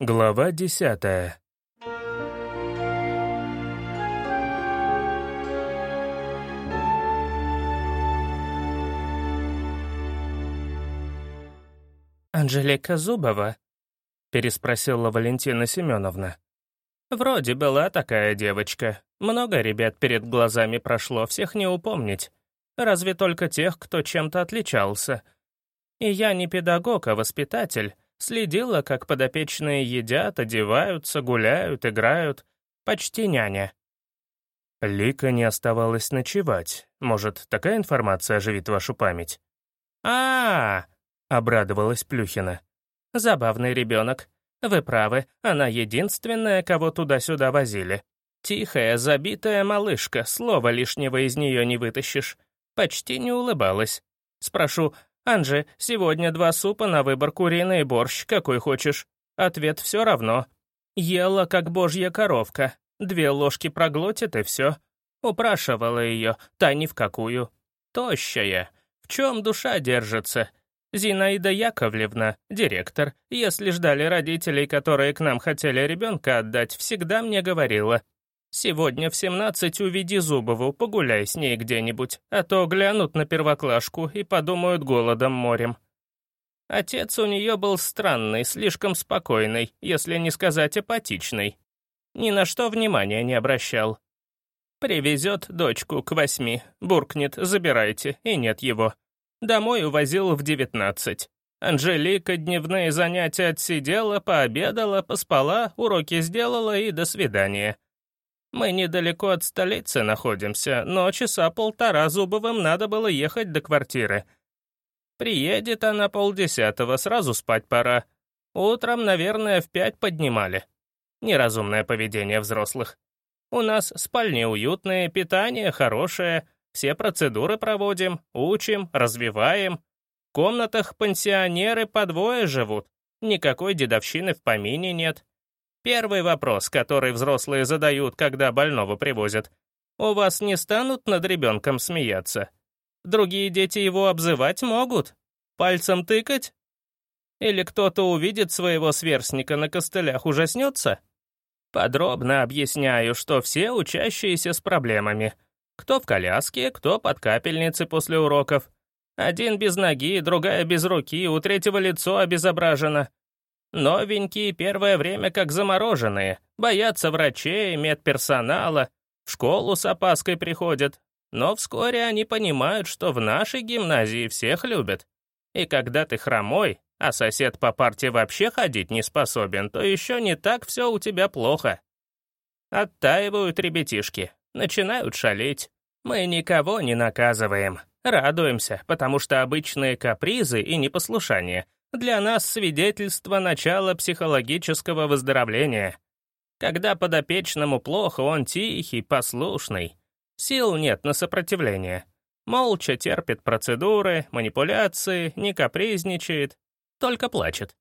Глава десятая. «Анжелика Зубова?» — переспросила Валентина Семеновна. «Вроде была такая девочка. Много ребят перед глазами прошло, всех не упомнить. Разве только тех, кто чем-то отличался. И я не педагог, а воспитатель. Следила, как подопечные едят, одеваются, гуляют, играют. Почти няня». Лика не оставалась ночевать. Может, такая информация оживит вашу память? а, -а, -а — обрадовалась Плюхина. «Забавный ребенок. Вы правы, она единственная, кого туда-сюда возили. Тихая, забитая малышка, слова лишнего из нее не вытащишь. Почти не улыбалась. Спрошу, «Анже, сегодня два супа на выбор куриный и борщ, какой хочешь?» Ответ все равно. Ела, как божья коровка. Две ложки проглотит и все. Упрашивала ее, та ни в какую. Тощая. В чем душа держится? Зинаида Яковлевна, директор, если ждали родителей, которые к нам хотели ребенка отдать, всегда мне говорила, «Сегодня в семнадцать уведи Зубову, погуляй с ней где-нибудь, а то глянут на первоклашку и подумают голодом морем». Отец у нее был странный, слишком спокойный, если не сказать апатичный. Ни на что внимания не обращал. Привезет дочку к восьми, буркнет «забирайте», и нет его. Домой увозил в девятнадцать. Анжелика дневные занятия отсидела, пообедала, поспала, уроки сделала и до свидания. Мы недалеко от столицы находимся, но часа полтора Зубовым надо было ехать до квартиры. Приедет она полдесятого, сразу спать пора. Утром, наверное, в пять поднимали. Неразумное поведение взрослых. У нас спальни уютные, питание хорошее, все процедуры проводим, учим, развиваем. В комнатах пансионеры по двое живут. Никакой дедовщины в помине нет. Первый вопрос, который взрослые задают, когда больного привозят. У вас не станут над ребенком смеяться? Другие дети его обзывать могут? Пальцем тыкать? Или кто-то увидит своего сверстника на костылях, ужаснется? Подробно объясняю, что все учащиеся с проблемами — кто в коляске, кто под капельницы после уроков. Один без ноги, другая без руки, у третьего лицо обезображено. Новенькие первое время как замороженные, боятся врачей, медперсонала, в школу с опаской приходят. Но вскоре они понимают, что в нашей гимназии всех любят. И когда ты хромой, а сосед по парте вообще ходить не способен, то еще не так все у тебя плохо. Оттаивают ребятишки, начинают шалить. Мы никого не наказываем, радуемся, потому что обычные капризы и непослушания для нас свидетельство начала психологического выздоровления. Когда подопечному плохо, он тихий, послушный. Сил нет на сопротивление. Молча терпит процедуры, манипуляции, не капризничает, только плачет.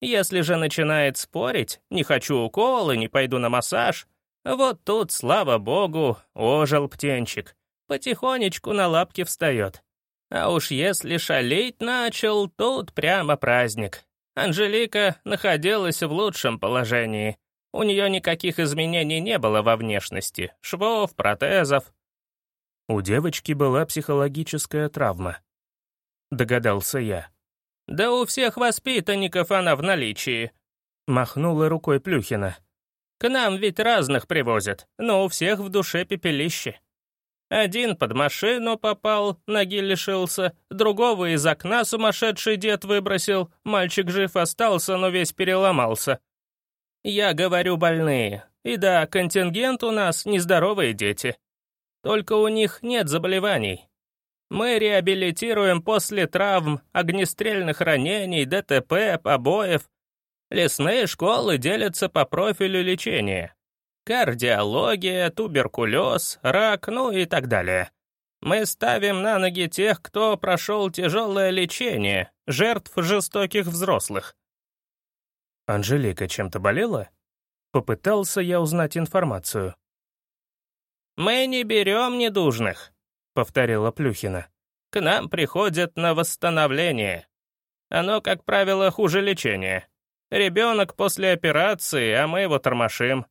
Если же начинает спорить, не хочу уколы, не пойду на массаж, вот тут, слава богу, ожил птенчик. Потихонечку на лапки встает. А уж если шалить начал, тут прямо праздник. Анжелика находилась в лучшем положении. У нее никаких изменений не было во внешности, швов, протезов. У девочки была психологическая травма. Догадался я. «Да у всех воспитанников она в наличии», — махнула рукой Плюхина. К нам ведь разных привозят, но у всех в душе пепелище. Один под машину попал, ноги лишился, другого из окна сумасшедший дед выбросил, мальчик жив остался, но весь переломался. Я говорю больные. И да, контингент у нас нездоровые дети. Только у них нет заболеваний. Мы реабилитируем после травм, огнестрельных ранений, ДТП, побоев, Лесные школы делятся по профилю лечения. Кардиология, туберкулез, рак, ну и так далее. Мы ставим на ноги тех, кто прошел тяжелое лечение, жертв жестоких взрослых. Анжелика чем-то болела? Попытался я узнать информацию. «Мы не берем недужных», — повторила Плюхина. «К нам приходят на восстановление. Оно, как правило, хуже лечения. Ребенок после операции, а мы его тормошим.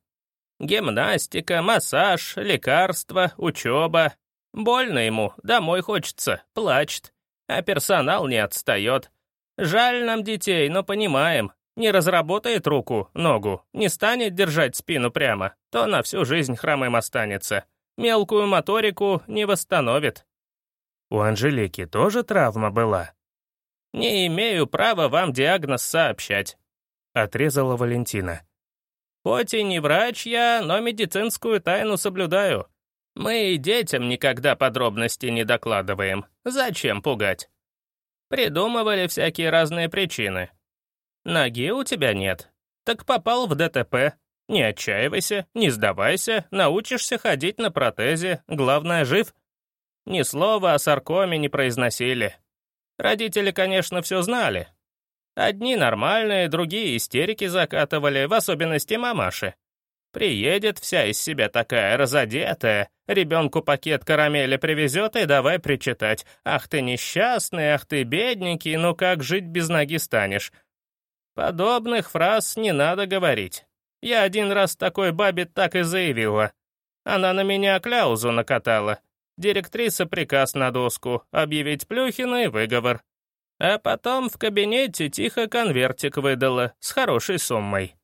Гимнастика, массаж, лекарства, учеба. Больно ему, домой хочется, плачет. А персонал не отстает. Жаль нам детей, но понимаем. Не разработает руку, ногу, не станет держать спину прямо, то на всю жизнь хромым останется. Мелкую моторику не восстановит. У Анжелики тоже травма была? Не имею права вам диагноз сообщать. Отрезала Валентина. Хоть и не врач я, но медицинскую тайну соблюдаю. Мы и детям никогда подробности не докладываем. Зачем пугать? Придумывали всякие разные причины. Ноги у тебя нет. Так попал в ДТП. Не отчаивайся, не сдавайся, научишься ходить на протезе, главное, жив. Ни слова о саркоме не произносили. Родители, конечно, все знали, Одни нормальные, другие истерики закатывали, в особенности мамаши. Приедет вся из себя такая разодетая, ребенку пакет карамели привезет и давай причитать. «Ах ты несчастный, ах ты бедненький, ну как жить без ноги станешь?» Подобных фраз не надо говорить. Я один раз такой бабе так и заявила. Она на меня кляузу накатала. Директриса приказ на доску, объявить Плюхина и выговор. А потом в кабинете тихо конвертик выдала с хорошей суммой.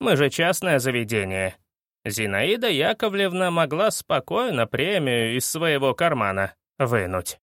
Мы же частное заведение. Зинаида Яковлевна могла спокойно премию из своего кармана вынуть.